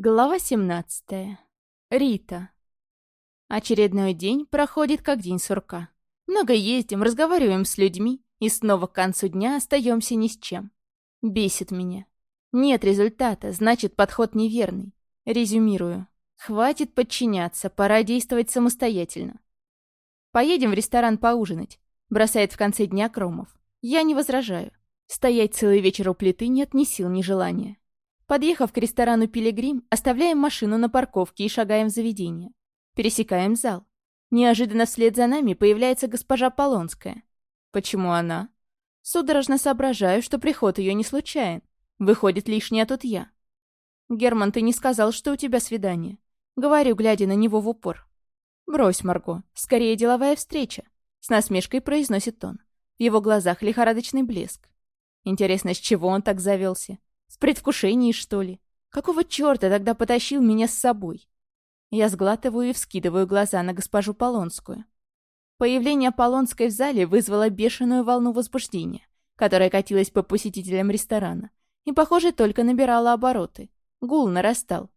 Глава 17. Рита. Очередной день проходит как день сурка. Много ездим, разговариваем с людьми, и снова к концу дня остаемся ни с чем. Бесит меня. Нет результата, значит, подход неверный. Резюмирую. Хватит подчиняться, пора действовать самостоятельно. Поедем в ресторан поужинать, бросает в конце дня Кромов. Я не возражаю. Стоять целый вечер у плиты нет ни сил, ни желания. Подъехав к ресторану «Пилигрим», оставляем машину на парковке и шагаем в заведение. Пересекаем зал. Неожиданно вслед за нами появляется госпожа Полонская. Почему она? Судорожно соображаю, что приход ее не случайен. Выходит, лишняя тут я. «Герман, ты не сказал, что у тебя свидание?» Говорю, глядя на него в упор. «Брось, Марго, скорее деловая встреча», — с насмешкой произносит он. В его глазах лихорадочный блеск. Интересно, с чего он так завелся? С предвкушением, что ли? Какого черта тогда потащил меня с собой? Я сглатываю и вскидываю глаза на госпожу Полонскую. Появление Полонской в зале вызвало бешеную волну возбуждения, которая катилась по посетителям ресторана, и, похоже, только набирала обороты. Гул нарастал.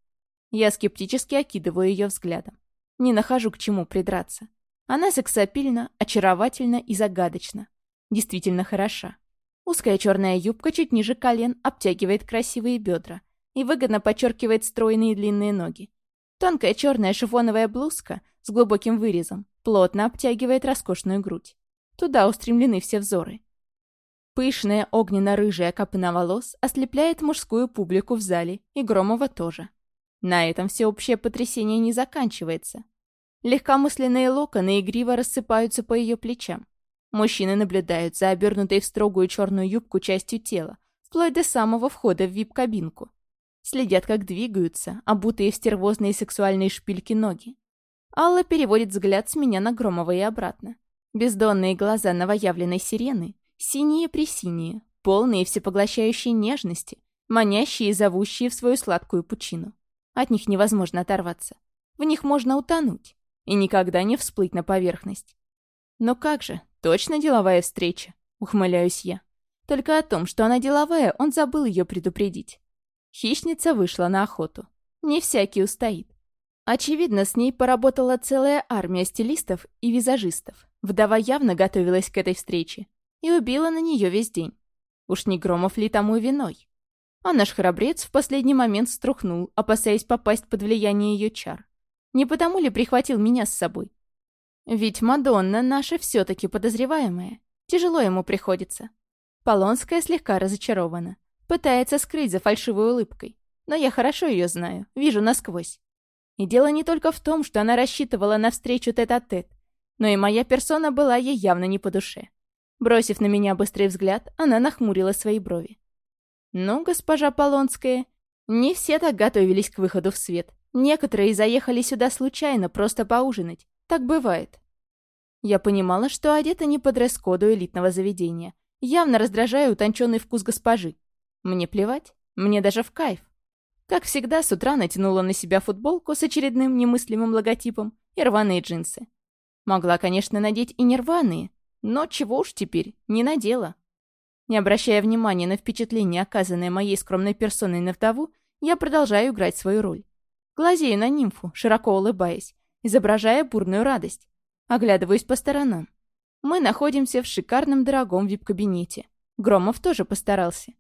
Я скептически окидываю ее взглядом. Не нахожу к чему придраться. Она сексапильна, очаровательна и загадочна. Действительно хороша. Узкая черная юбка чуть ниже колен обтягивает красивые бедра и выгодно подчеркивает стройные длинные ноги. Тонкая черная шифоновая блузка с глубоким вырезом плотно обтягивает роскошную грудь. Туда устремлены все взоры. Пышная огненно-рыжая копна волос ослепляет мужскую публику в зале, и Громова тоже. На этом всеобщее потрясение не заканчивается. Легкомысленные локоны игриво рассыпаются по ее плечам. Мужчины наблюдают за обернутой в строгую черную юбку частью тела, вплоть до самого входа в вип-кабинку. Следят, как двигаются, обутые в стервозные сексуальные шпильки ноги. Алла переводит взгляд с меня на Громова и обратно. Бездонные глаза новоявленной сирены, синие-пресиние, полные всепоглощающей нежности, манящие и зовущие в свою сладкую пучину. От них невозможно оторваться. В них можно утонуть и никогда не всплыть на поверхность. Но как же, точно деловая встреча? Ухмыляюсь я. Только о том, что она деловая, он забыл ее предупредить. Хищница вышла на охоту. Не всякий устоит. Очевидно, с ней поработала целая армия стилистов и визажистов. Вдова явно готовилась к этой встрече и убила на нее весь день. Уж не Громов ли тому виной? А наш храбрец в последний момент струхнул, опасаясь попасть под влияние ее чар. Не потому ли прихватил меня с собой? Ведь Мадонна наша все-таки подозреваемая. Тяжело ему приходится. Полонская слегка разочарована. Пытается скрыть за фальшивой улыбкой. Но я хорошо ее знаю, вижу насквозь. И дело не только в том, что она рассчитывала на встречу тет-а-тет, -тет, но и моя персона была ей явно не по душе. Бросив на меня быстрый взгляд, она нахмурила свои брови. «Ну, госпожа Полонская, не все так готовились к выходу в свет. Некоторые заехали сюда случайно, просто поужинать. Так бывает. Я понимала, что одета не по дресс-коду элитного заведения. Явно раздражаю утонченный вкус госпожи. Мне плевать. Мне даже в кайф. Как всегда, с утра натянула на себя футболку с очередным немыслимым логотипом и рваные джинсы. Могла, конечно, надеть и не рваные, но чего уж теперь, не надела. Не обращая внимания на впечатление, оказанное моей скромной персоной на вдову, я продолжаю играть свою роль. Глазею на нимфу, широко улыбаясь, изображая бурную радость. Оглядываюсь по сторонам. Мы находимся в шикарном дорогом вип-кабинете. Громов тоже постарался.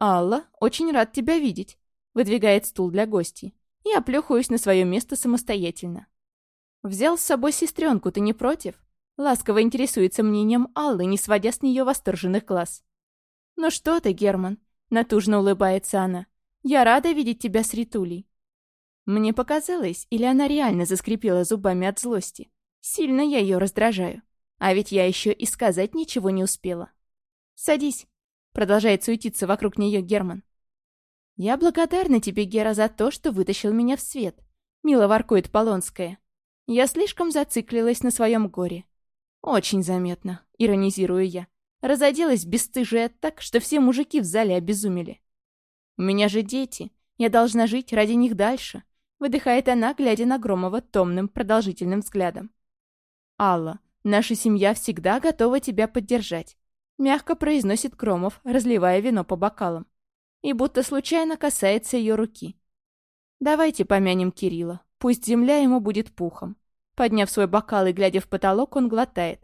«Алла, очень рад тебя видеть», — выдвигает стул для гостей. И оплюхаюсь на свое место самостоятельно. «Взял с собой сестренку, ты не против?» Ласково интересуется мнением Аллы, не сводя с нее восторженных глаз. «Ну что ты, Герман?» — натужно улыбается она. «Я рада видеть тебя с Ритулей. Мне показалось, или она реально заскрипела зубами от злости. Сильно я ее раздражаю. А ведь я еще и сказать ничего не успела. «Садись», — продолжает суетиться вокруг нее Герман. «Я благодарна тебе, Гера, за то, что вытащил меня в свет», — мило воркует Полонская. «Я слишком зациклилась на своем горе». «Очень заметно», — иронизирую я. Разоделась бесстыжая так, что все мужики в зале обезумели. «У меня же дети. Я должна жить ради них дальше. Выдыхает она, глядя на Громова томным, продолжительным взглядом. «Алла, наша семья всегда готова тебя поддержать», мягко произносит Громов, разливая вино по бокалам. И будто случайно касается ее руки. Давайте помянем Кирилла. Пусть земля ему будет пухом. Подняв свой бокал и глядя в потолок, он глотает.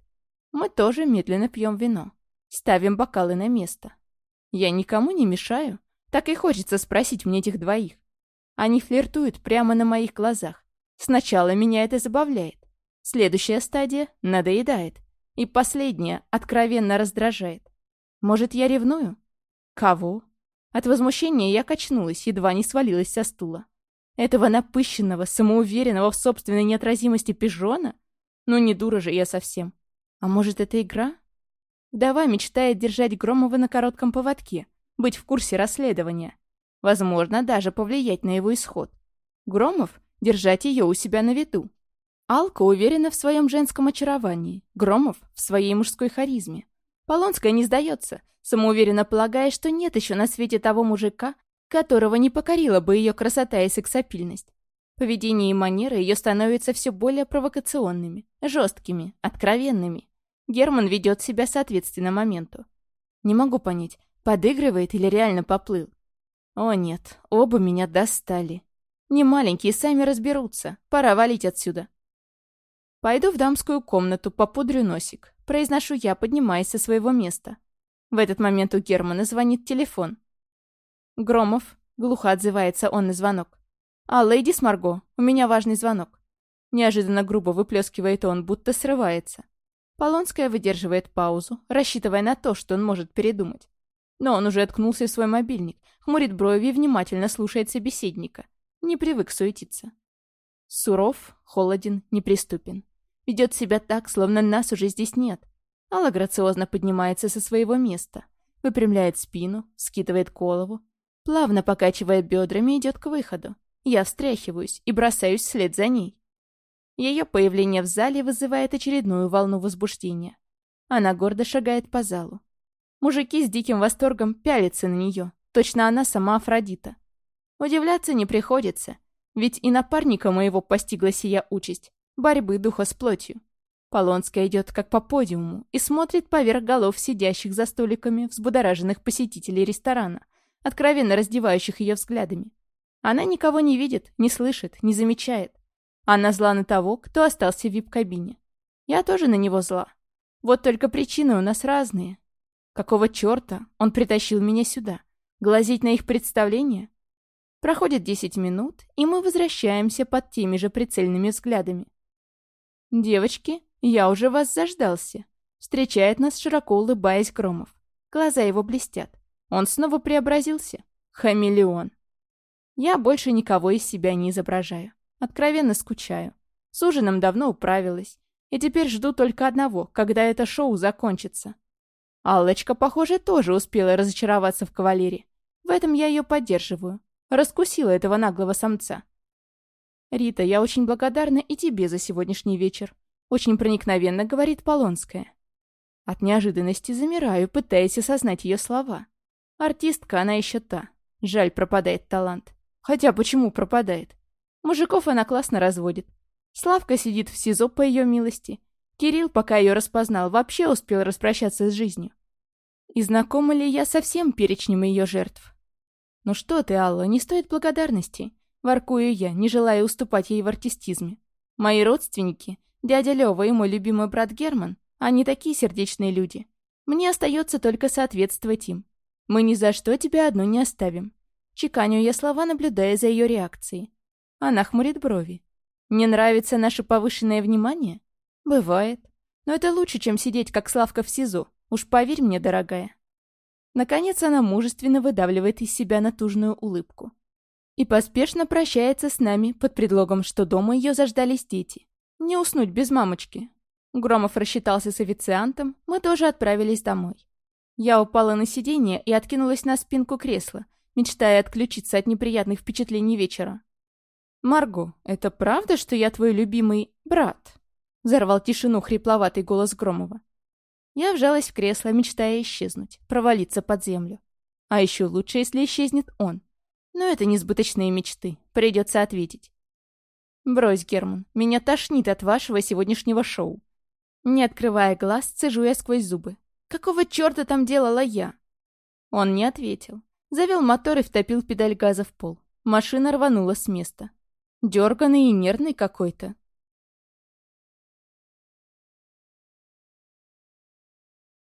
Мы тоже медленно пьем вино. Ставим бокалы на место. Я никому не мешаю. Так и хочется спросить мне этих двоих. Они флиртуют прямо на моих глазах. Сначала меня это забавляет. Следующая стадия надоедает. И последняя откровенно раздражает. Может, я ревную? Кого? От возмущения я качнулась, едва не свалилась со стула. Этого напыщенного, самоуверенного в собственной неотразимости пижона? Ну не дура же я совсем. А может, это игра? Вдова мечтает держать Громова на коротком поводке, быть в курсе расследования. Возможно, даже повлиять на его исход. Громов — держать ее у себя на виду. Алка уверена в своем женском очаровании, Громов — в своей мужской харизме. Полонская не сдается, самоуверенно полагая, что нет еще на свете того мужика, которого не покорила бы ее красота и сексапильность. Поведение и манеры ее становятся все более провокационными, жесткими, откровенными. Герман ведет себя соответственно моменту. Не могу понять, подыгрывает или реально поплыл. О нет, оба меня достали. Не маленькие, сами разберутся. Пора валить отсюда. Пойду в дамскую комнату, попудрю носик. Произношу я, поднимаясь со своего места. В этот момент у Германа звонит телефон. «Громов», — глухо отзывается он на звонок. «А, леди Смарго, у меня важный звонок». Неожиданно грубо выплескивает он, будто срывается. Полонская выдерживает паузу, рассчитывая на то, что он может передумать. Но он уже откнулся в свой мобильник, хмурит брови и внимательно слушает собеседника. Не привык суетиться. Суров, холоден, неприступен. Ведет себя так, словно нас уже здесь нет. Алла грациозно поднимается со своего места, выпрямляет спину, скидывает голову, Плавно покачивая бедрами, идет к выходу. Я встряхиваюсь и бросаюсь вслед за ней. Ее появление в зале вызывает очередную волну возбуждения. Она гордо шагает по залу. Мужики с диким восторгом пялятся на нее. Точно она сама Афродита. Удивляться не приходится, ведь и напарника моего постигла сия участь борьбы духа с плотью. Полонская идет как по подиуму и смотрит поверх голов сидящих за столиками взбудораженных посетителей ресторана, откровенно раздевающих ее взглядами. Она никого не видит, не слышит, не замечает. Она зла на того, кто остался в вип-кабине. Я тоже на него зла. Вот только причины у нас разные. Какого черта он притащил меня сюда? Глазеть на их представление? Проходит десять минут, и мы возвращаемся под теми же прицельными взглядами. «Девочки, я уже вас заждался», — встречает нас, широко улыбаясь Громов. Глаза его блестят. Он снова преобразился. Хамелеон. Я больше никого из себя не изображаю. Откровенно скучаю. С ужином давно управилась. И теперь жду только одного, когда это шоу закончится. Аллочка, похоже, тоже успела разочароваться в кавалере. В этом я ее поддерживаю. Раскусила этого наглого самца. «Рита, я очень благодарна и тебе за сегодняшний вечер», очень проникновенно говорит Полонская. От неожиданности замираю, пытаясь осознать ее слова. Артистка она еще та. Жаль, пропадает талант. Хотя почему пропадает? Мужиков она классно разводит. Славка сидит в СИЗО по ее милости. Кирилл, пока ее распознал, вообще успел распрощаться с жизнью. И знакома ли я со всем перечнем ее жертв? Ну что ты, Алла, не стоит благодарности. Воркую я, не желая уступать ей в артистизме. Мои родственники, дядя Лёва и мой любимый брат Герман, они такие сердечные люди. Мне остается только соответствовать им. Мы ни за что тебя одну не оставим. Чеканю я слова, наблюдая за ее реакцией. Она хмурит брови. Не нравится наше повышенное внимание? Бывает. Но это лучше, чем сидеть, как Славка в СИЗО. Уж поверь мне, дорогая. Наконец она мужественно выдавливает из себя натужную улыбку. И поспешно прощается с нами под предлогом, что дома ее заждались дети. Не уснуть без мамочки. Громов рассчитался с официантом, мы тоже отправились домой. Я упала на сиденье и откинулась на спинку кресла, мечтая отключиться от неприятных впечатлений вечера. «Марго, это правда, что я твой любимый брат?» Взорвал тишину хрипловатый голос Громова. Я вжалась в кресло, мечтая исчезнуть, провалиться под землю. А еще лучше, если исчезнет он. Но это несбыточные мечты, придется ответить. «Брось, Герман, меня тошнит от вашего сегодняшнего шоу». Не открывая глаз, цежу я сквозь зубы. Какого черта там делала я? Он не ответил. Завел мотор и втопил педаль газа в пол. Машина рванула с места. Дерганный и нервный какой-то.